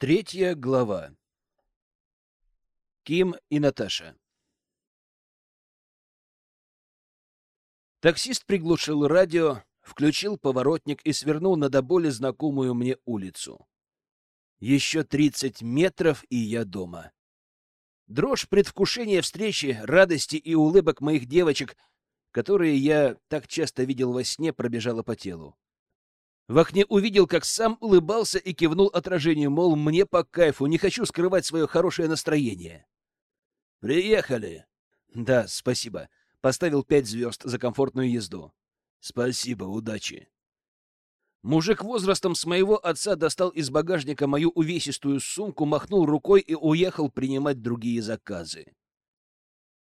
Третья глава. Ким и Наташа. Таксист приглушил радио, включил поворотник и свернул на до боли знакомую мне улицу. Еще тридцать метров, и я дома. Дрожь предвкушения встречи, радости и улыбок моих девочек, которые я так часто видел во сне, пробежала по телу. В окне увидел, как сам улыбался и кивнул отражению, мол, мне по кайфу, не хочу скрывать свое хорошее настроение. «Приехали!» «Да, спасибо. Поставил пять звезд за комфортную езду». «Спасибо, удачи!» Мужик возрастом с моего отца достал из багажника мою увесистую сумку, махнул рукой и уехал принимать другие заказы.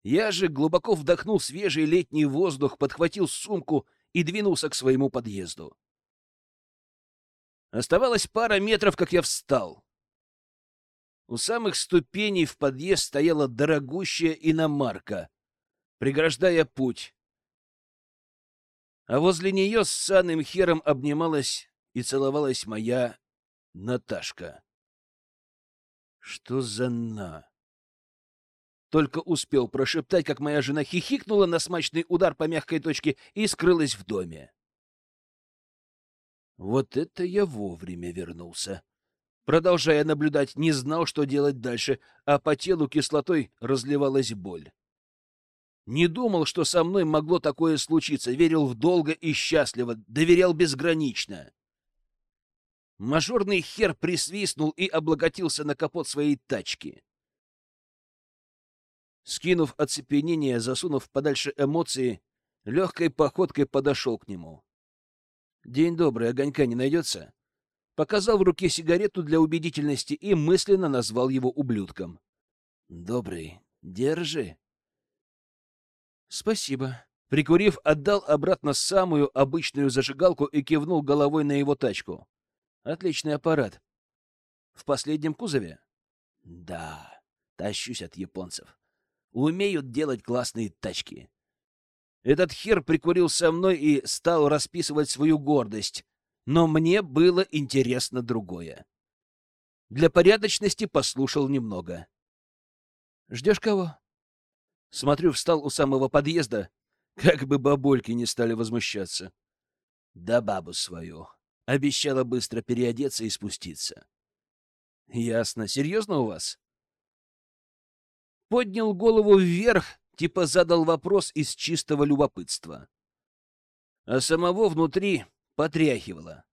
Я же глубоко вдохнул свежий летний воздух, подхватил сумку и двинулся к своему подъезду. Оставалось пара метров, как я встал. У самых ступеней в подъезд стояла дорогущая иномарка, преграждая путь. А возле нее с санным хером обнималась и целовалась моя Наташка. Что за на? Только успел прошептать, как моя жена хихикнула на смачный удар по мягкой точке и скрылась в доме. Вот это я вовремя вернулся. Продолжая наблюдать, не знал, что делать дальше, а по телу кислотой разливалась боль. Не думал, что со мной могло такое случиться, верил в долго и счастливо, доверял безгранично. Мажорный хер присвистнул и облаготился на капот своей тачки. Скинув оцепенение, засунув подальше эмоции, легкой походкой подошел к нему. День добрый, огонька не найдется? Показал в руке сигарету для убедительности и мысленно назвал его ублюдком. Добрый, держи. Спасибо. Прикурив, отдал обратно самую обычную зажигалку и кивнул головой на его тачку. Отличный аппарат. В последнем кузове? Да, тащусь от японцев. Умеют делать классные тачки. Этот хер прикурил со мной и стал расписывать свою гордость. Но мне было интересно другое. Для порядочности послушал немного. «Ждешь кого?» Смотрю, встал у самого подъезда, как бы бабульки не стали возмущаться. «Да бабу свою!» Обещала быстро переодеться и спуститься. «Ясно. Серьезно у вас?» Поднял голову вверх, типа задал вопрос из чистого любопытства. А самого внутри потряхивало.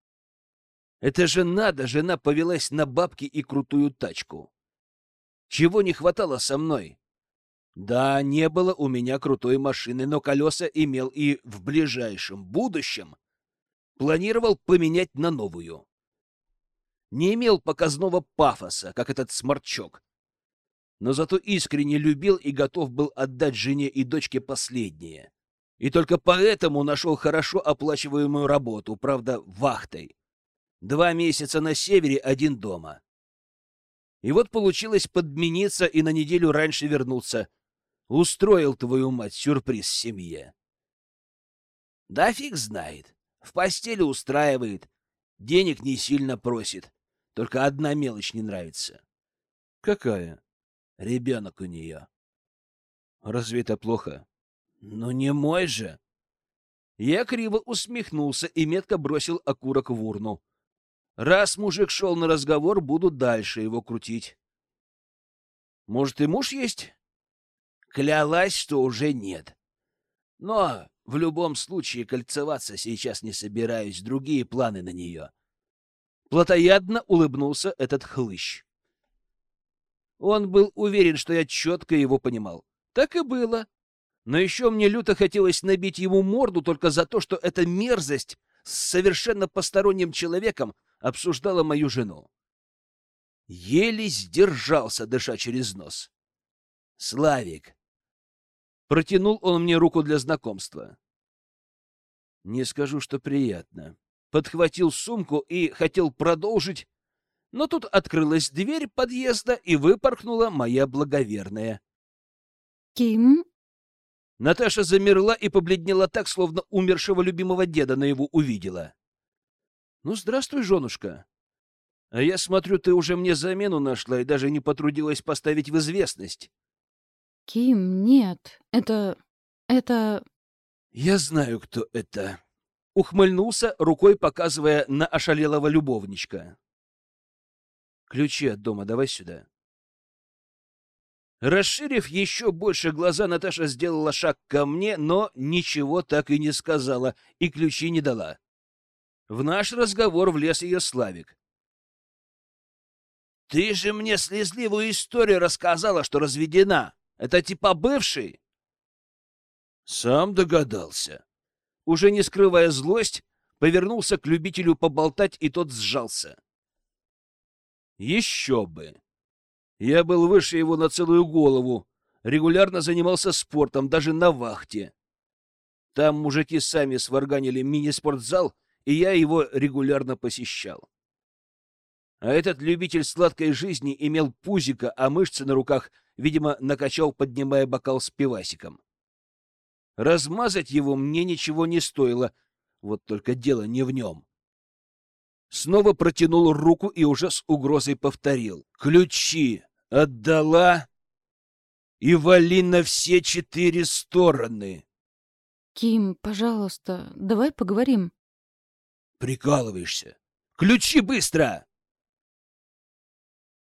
Это же надо, жена повелась на бабки и крутую тачку. Чего не хватало со мной? Да, не было у меня крутой машины, но колеса имел и в ближайшем будущем планировал поменять на новую. Не имел показного пафоса, как этот сморчок, но зато искренне любил и готов был отдать жене и дочке последнее. И только поэтому нашел хорошо оплачиваемую работу, правда, вахтой. Два месяца на севере, один дома. И вот получилось подмениться и на неделю раньше вернуться. Устроил твою мать сюрприз семье. Да фиг знает. В постели устраивает. Денег не сильно просит. Только одна мелочь не нравится. Какая? Ребенок у нее. Разве это плохо? Ну не мой же. Я криво усмехнулся и метко бросил окурок в урну. Раз мужик шел на разговор, буду дальше его крутить. Может, и муж есть? Клялась, что уже нет. Но в любом случае кольцеваться сейчас не собираюсь, другие планы на нее. Платоядно улыбнулся этот хлыщ. Он был уверен, что я четко его понимал. Так и было. Но еще мне люто хотелось набить ему морду только за то, что эта мерзость с совершенно посторонним человеком обсуждала мою жену. Еле сдержался, дыша через нос. «Славик!» Протянул он мне руку для знакомства. Не скажу, что приятно. Подхватил сумку и хотел продолжить, но тут открылась дверь подъезда и выпорхнула моя благоверная. «Ким?» Наташа замерла и побледнела так, словно умершего любимого деда на его увидела. «Ну, здравствуй, женушка!» А я смотрю, ты уже мне замену нашла и даже не потрудилась поставить в известность. Ким, нет. Это... это... Я знаю, кто это. Ухмыльнулся, рукой показывая на ошалелого любовничка. Ключи от дома давай сюда. Расширив еще больше глаза, Наташа сделала шаг ко мне, но ничего так и не сказала и ключи не дала. В наш разговор влез ее Славик. «Ты же мне слезливую историю рассказала, что разведена. Это типа бывший?» Сам догадался. Уже не скрывая злость, повернулся к любителю поболтать, и тот сжался. Еще бы! Я был выше его на целую голову, регулярно занимался спортом, даже на вахте. Там мужики сами сварганили мини-спортзал, и я его регулярно посещал. А этот любитель сладкой жизни имел пузика, а мышцы на руках, видимо, накачал, поднимая бокал с пивасиком. Размазать его мне ничего не стоило, вот только дело не в нем. Снова протянул руку и уже с угрозой повторил. «Ключи! Отдала и вали на все четыре стороны. Ким, пожалуйста, давай поговорим. Прикалываешься? Ключи быстро!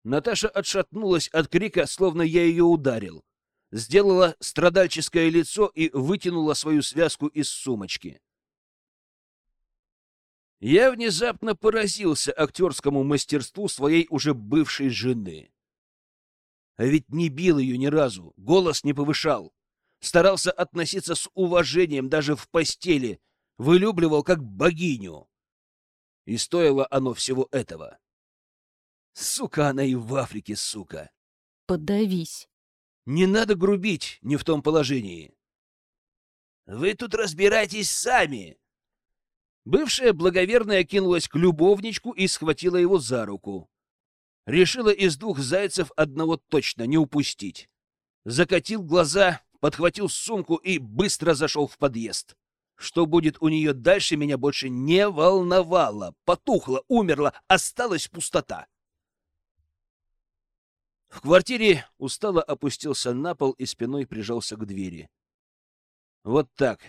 Наташа отшатнулась от крика, словно я ее ударил. Сделала страдальческое лицо и вытянула свою связку из сумочки. Я внезапно поразился актерскому мастерству своей уже бывшей жены. А ведь не бил ее ни разу, голос не повышал. Старался относиться с уважением даже в постели, вылюбливал как богиню. И стоило оно всего этого. Сука она и в Африке, сука. Подавись. Не надо грубить, не в том положении. Вы тут разбирайтесь сами. Бывшая благоверная кинулась к любовничку и схватила его за руку. Решила из двух зайцев одного точно не упустить. Закатил глаза, подхватил сумку и быстро зашел в подъезд. Что будет у нее дальше, меня больше не волновало. Потухло, умерло, осталась пустота. В квартире устало опустился на пол и спиной прижался к двери. Вот так.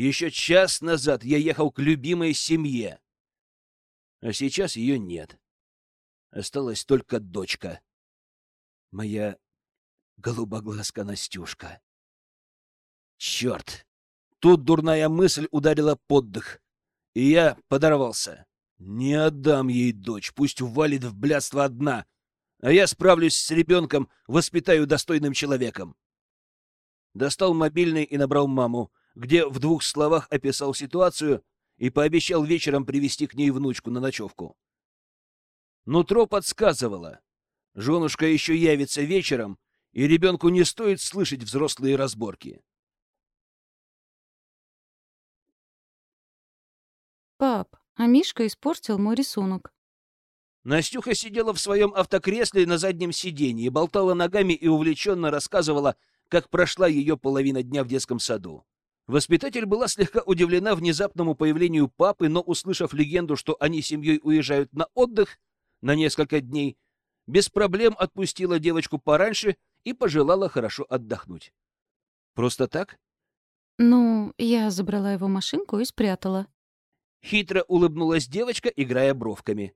Еще час назад я ехал к любимой семье, а сейчас ее нет. Осталась только дочка. Моя голубоглазка Настюшка. Черт! Тут дурная мысль ударила под дых, и я подорвался. Не отдам ей дочь, пусть валит в блядство одна, а я справлюсь с ребенком, воспитаю достойным человеком. Достал мобильный и набрал маму, где в двух словах описал ситуацию и пообещал вечером привести к ней внучку на ночевку. Нутро подсказывало. Женушка еще явится вечером, и ребенку не стоит слышать взрослые разборки. Пап, а Мишка испортил мой рисунок. Настюха сидела в своем автокресле на заднем сиденье, болтала ногами и увлеченно рассказывала, как прошла ее половина дня в детском саду. Воспитатель была слегка удивлена внезапному появлению папы, но, услышав легенду, что они семьей уезжают на отдых, на несколько дней, без проблем отпустила девочку пораньше и пожелала хорошо отдохнуть. Просто так? Ну, я забрала его машинку и спрятала. Хитро улыбнулась девочка, играя бровками.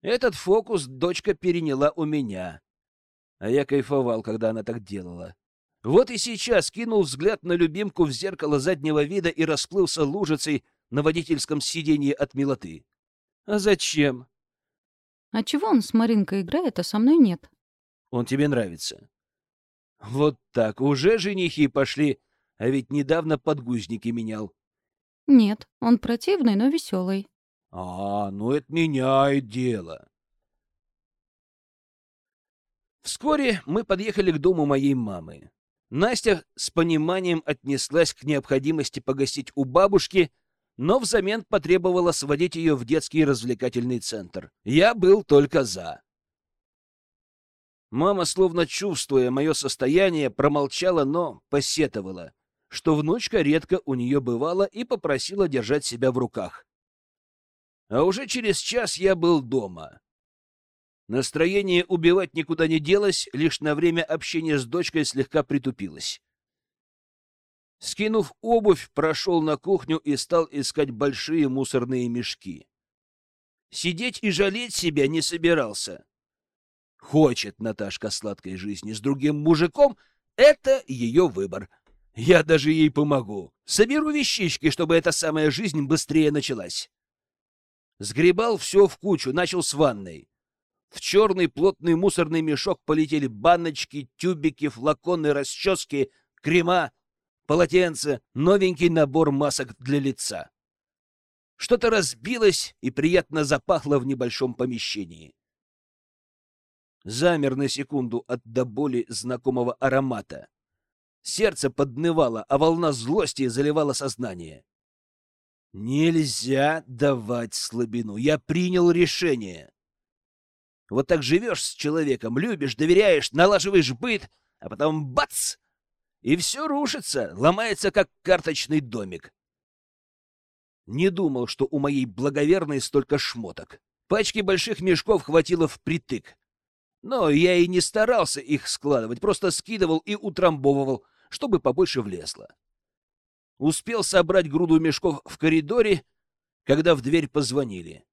Этот фокус дочка переняла у меня. А я кайфовал, когда она так делала. Вот и сейчас кинул взгляд на любимку в зеркало заднего вида и расплылся лужицей на водительском сиденье от милоты. А зачем? А чего он с Маринкой играет, а со мной нет? Он тебе нравится. Вот так, уже женихи пошли, а ведь недавно подгузники менял. Нет, он противный, но веселый. А, ну это меняет дело. Вскоре мы подъехали к дому моей мамы. Настя с пониманием отнеслась к необходимости погостить у бабушки — но взамен потребовала сводить ее в детский развлекательный центр. Я был только за. Мама, словно чувствуя мое состояние, промолчала, но посетовала, что внучка редко у нее бывала и попросила держать себя в руках. А уже через час я был дома. Настроение убивать никуда не делось, лишь на время общения с дочкой слегка притупилось. Скинув обувь, прошел на кухню и стал искать большие мусорные мешки. Сидеть и жалеть себя не собирался. Хочет Наташка сладкой жизни с другим мужиком — это ее выбор. Я даже ей помогу. Соберу вещички, чтобы эта самая жизнь быстрее началась. Сгребал все в кучу, начал с ванной. В черный плотный мусорный мешок полетели баночки, тюбики, флаконы, расчески, крема, полотенце, новенький набор масок для лица. Что-то разбилось и приятно запахло в небольшом помещении. Замер на секунду от до боли знакомого аромата. Сердце поднывало, а волна злости заливала сознание. Нельзя давать слабину. Я принял решение. Вот так живешь с человеком, любишь, доверяешь, налаживаешь быт, а потом бац! И все рушится, ломается, как карточный домик. Не думал, что у моей благоверной столько шмоток. Пачки больших мешков хватило впритык. Но я и не старался их складывать, просто скидывал и утрамбовывал, чтобы побольше влезло. Успел собрать груду мешков в коридоре, когда в дверь позвонили.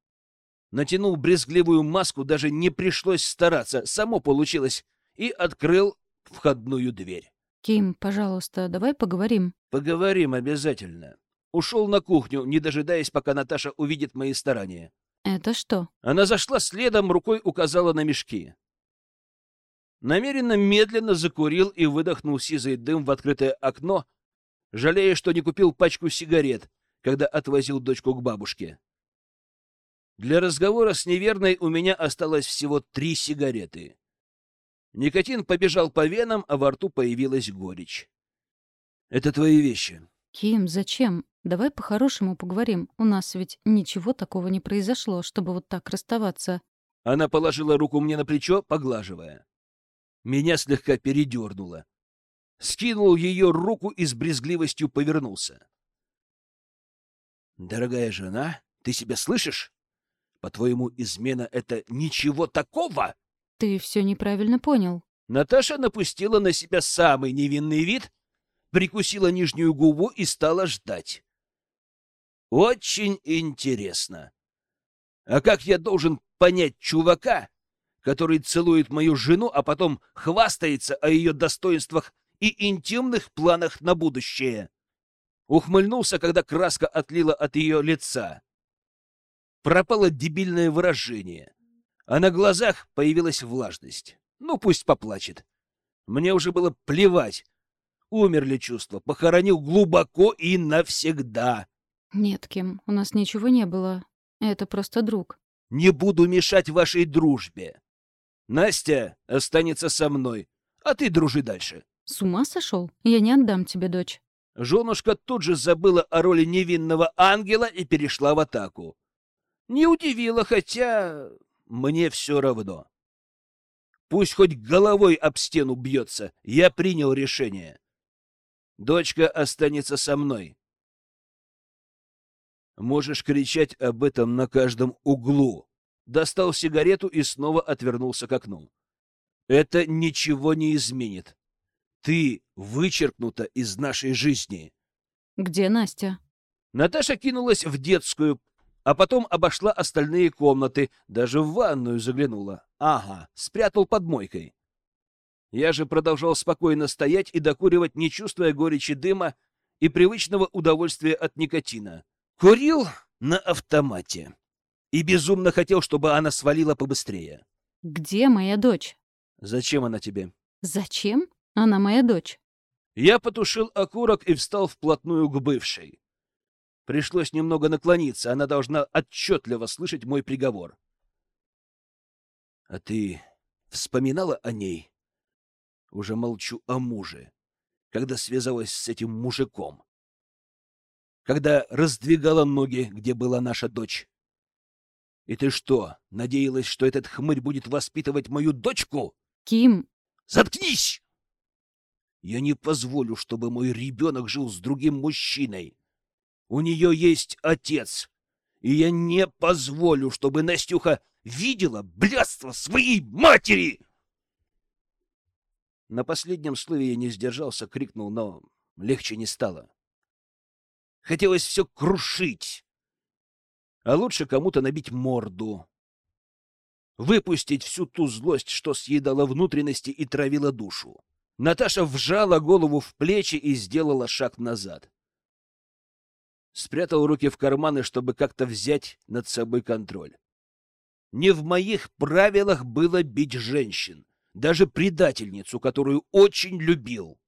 Натянул брезгливую маску, даже не пришлось стараться, само получилось, и открыл входную дверь. «Ким, пожалуйста, давай поговорим». «Поговорим обязательно». Ушел на кухню, не дожидаясь, пока Наташа увидит мои старания. «Это что?» Она зашла следом, рукой указала на мешки. Намеренно медленно закурил и выдохнул сизый дым в открытое окно, жалея, что не купил пачку сигарет, когда отвозил дочку к бабушке. Для разговора с неверной у меня осталось всего три сигареты. Никотин побежал по венам, а во рту появилась горечь. «Это твои вещи». «Ким, зачем? Давай по-хорошему поговорим. У нас ведь ничего такого не произошло, чтобы вот так расставаться». Она положила руку мне на плечо, поглаживая. Меня слегка передернуло. Скинул ее руку и с брезгливостью повернулся. «Дорогая жена, ты себя слышишь? По-твоему, измена — это ничего такого?» «Ты все неправильно понял». Наташа напустила на себя самый невинный вид, прикусила нижнюю губу и стала ждать. «Очень интересно. А как я должен понять чувака, который целует мою жену, а потом хвастается о ее достоинствах и интимных планах на будущее?» Ухмыльнулся, когда краска отлила от ее лица. Пропало дебильное выражение а на глазах появилась влажность. Ну, пусть поплачет. Мне уже было плевать. Умерли чувства, похоронил глубоко и навсегда. Нет, Ким, у нас ничего не было. Это просто друг. Не буду мешать вашей дружбе. Настя останется со мной, а ты дружи дальше. С ума сошел? Я не отдам тебе дочь. Женушка тут же забыла о роли невинного ангела и перешла в атаку. Не удивило, хотя мне все равно. Пусть хоть головой об стену бьется, я принял решение. Дочка останется со мной. Можешь кричать об этом на каждом углу. Достал сигарету и снова отвернулся к окну. Это ничего не изменит. Ты вычеркнута из нашей жизни. Где Настя? Наташа кинулась в детскую, а потом обошла остальные комнаты, даже в ванную заглянула. Ага, спрятал под мойкой. Я же продолжал спокойно стоять и докуривать, не чувствуя горечи дыма и привычного удовольствия от никотина. Курил на автомате. И безумно хотел, чтобы она свалила побыстрее. «Где моя дочь?» «Зачем она тебе?» «Зачем? Она моя дочь». Я потушил окурок и встал вплотную к бывшей. Пришлось немного наклониться, она должна отчетливо слышать мой приговор. — А ты вспоминала о ней? Уже молчу о муже, когда связалась с этим мужиком. Когда раздвигала ноги, где была наша дочь. И ты что, надеялась, что этот хмырь будет воспитывать мою дочку? Ким! Заткнись! Я не позволю, чтобы мой ребенок жил с другим мужчиной. У нее есть отец. И я не позволю, чтобы Настюха видела блядство своей матери!» На последнем слове я не сдержался, крикнул, но легче не стало. Хотелось все крушить, а лучше кому-то набить морду. Выпустить всю ту злость, что съедала внутренности и травила душу. Наташа вжала голову в плечи и сделала шаг назад. Спрятал руки в карманы, чтобы как-то взять над собой контроль. Не в моих правилах было бить женщин, даже предательницу, которую очень любил.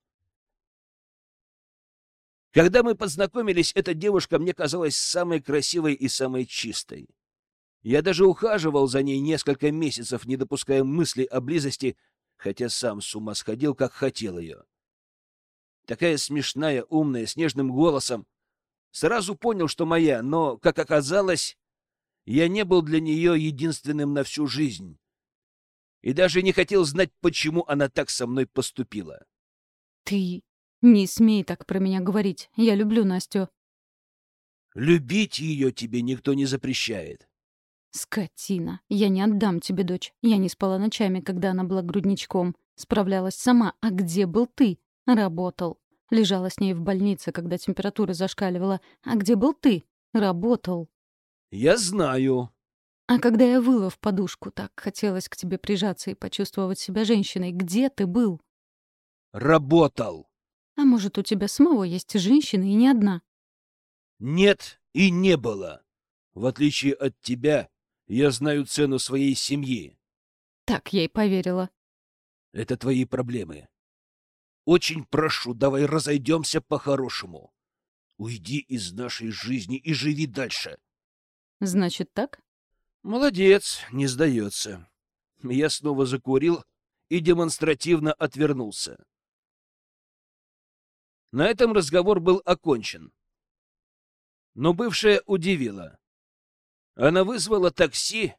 Когда мы познакомились, эта девушка мне казалась самой красивой и самой чистой. Я даже ухаживал за ней несколько месяцев, не допуская мысли о близости, хотя сам с ума сходил, как хотел ее. Такая смешная, умная, с нежным голосом. Сразу понял, что моя, но, как оказалось, я не был для нее единственным на всю жизнь. И даже не хотел знать, почему она так со мной поступила. — Ты «Не смей так про меня говорить. Я люблю Настю». «Любить ее тебе никто не запрещает». «Скотина. Я не отдам тебе дочь. Я не спала ночами, когда она была грудничком. Справлялась сама. А где был ты? Работал. Лежала с ней в больнице, когда температура зашкаливала. А где был ты? Работал». «Я знаю». «А когда я выла в подушку, так хотелось к тебе прижаться и почувствовать себя женщиной. Где ты был?» «Работал». А может, у тебя самого есть женщина и не одна? Нет и не было. В отличие от тебя, я знаю цену своей семьи. Так я и поверила. Это твои проблемы. Очень прошу, давай разойдемся по-хорошему. Уйди из нашей жизни и живи дальше. Значит так? Молодец, не сдается. Я снова закурил и демонстративно отвернулся. На этом разговор был окончен. Но бывшая удивила. Она вызвала такси,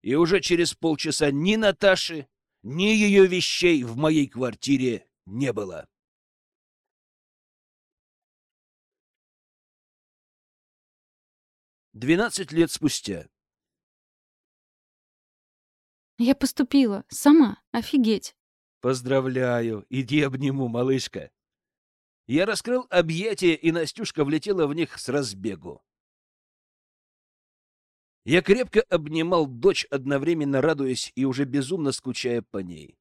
и уже через полчаса ни Наташи, ни ее вещей в моей квартире не было. Двенадцать лет спустя. Я поступила. Сама. Офигеть. Поздравляю. Иди обниму, малышка. Я раскрыл объятия, и Настюшка влетела в них с разбегу. Я крепко обнимал дочь, одновременно радуясь и уже безумно скучая по ней.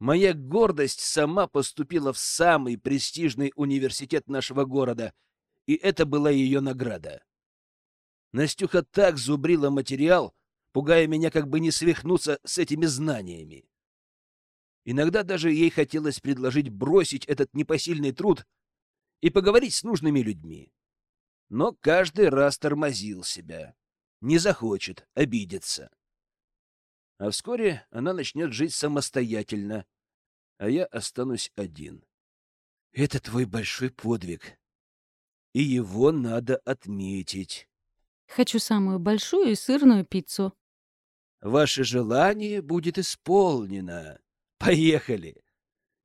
Моя гордость сама поступила в самый престижный университет нашего города, и это была ее награда. Настюха так зубрила материал, пугая меня как бы не свихнуться с этими знаниями. Иногда даже ей хотелось предложить бросить этот непосильный труд и поговорить с нужными людьми. Но каждый раз тормозил себя. Не захочет, обидится. А вскоре она начнет жить самостоятельно, а я останусь один. Это твой большой подвиг, и его надо отметить. Хочу самую большую и сырную пиццу. Ваше желание будет исполнено. Поехали.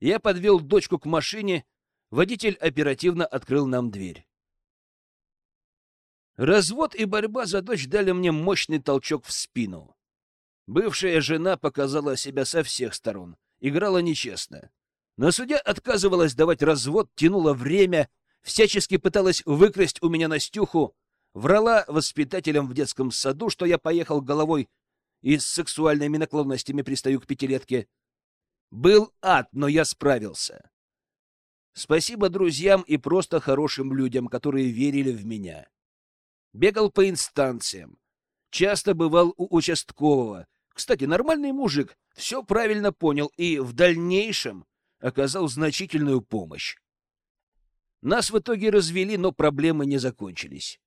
Я подвел дочку к машине, водитель оперативно открыл нам дверь. Развод и борьба за дочь дали мне мощный толчок в спину. Бывшая жена показала себя со всех сторон, играла нечестно. Но судья отказывалась давать развод, тянула время, всячески пыталась выкрасть у меня Настюху, врала воспитателям в детском саду, что я поехал головой и с сексуальными наклонностями пристаю к пятилетке. Был ад, но я справился. Спасибо друзьям и просто хорошим людям, которые верили в меня. Бегал по инстанциям. Часто бывал у участкового. Кстати, нормальный мужик, все правильно понял и в дальнейшем оказал значительную помощь. Нас в итоге развели, но проблемы не закончились.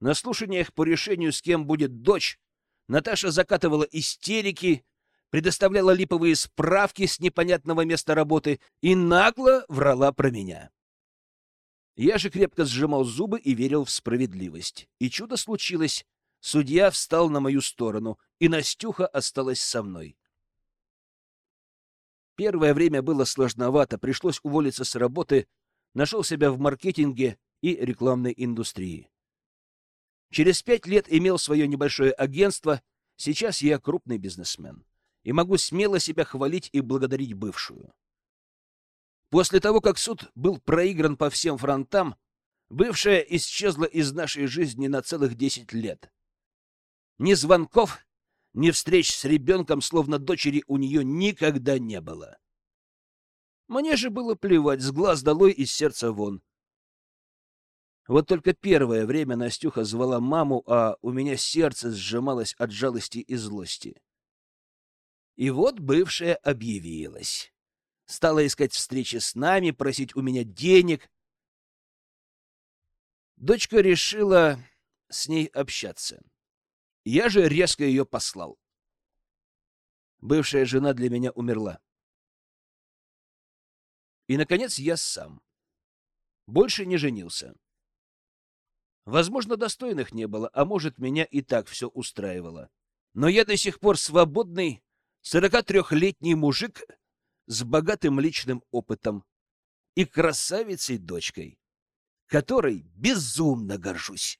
На слушаниях по решению, с кем будет дочь, Наташа закатывала истерики, предоставляла липовые справки с непонятного места работы и нагло врала про меня. Я же крепко сжимал зубы и верил в справедливость. И чудо случилось. Судья встал на мою сторону, и Настюха осталась со мной. Первое время было сложновато, пришлось уволиться с работы, нашел себя в маркетинге и рекламной индустрии. Через пять лет имел свое небольшое агентство, сейчас я крупный бизнесмен и могу смело себя хвалить и благодарить бывшую. После того, как суд был проигран по всем фронтам, бывшая исчезла из нашей жизни на целых десять лет. Ни звонков, ни встреч с ребенком, словно дочери у нее никогда не было. Мне же было плевать, с глаз долой, из сердца вон. Вот только первое время Настюха звала маму, а у меня сердце сжималось от жалости и злости. И вот бывшая объявилась. Стала искать встречи с нами, просить у меня денег. Дочка решила с ней общаться. Я же резко ее послал. Бывшая жена для меня умерла. И, наконец, я сам. Больше не женился. Возможно, достойных не было, а может, меня и так все устраивало. Но я до сих пор свободный, 43-летний мужик с богатым личным опытом и красавицей-дочкой, которой безумно горжусь.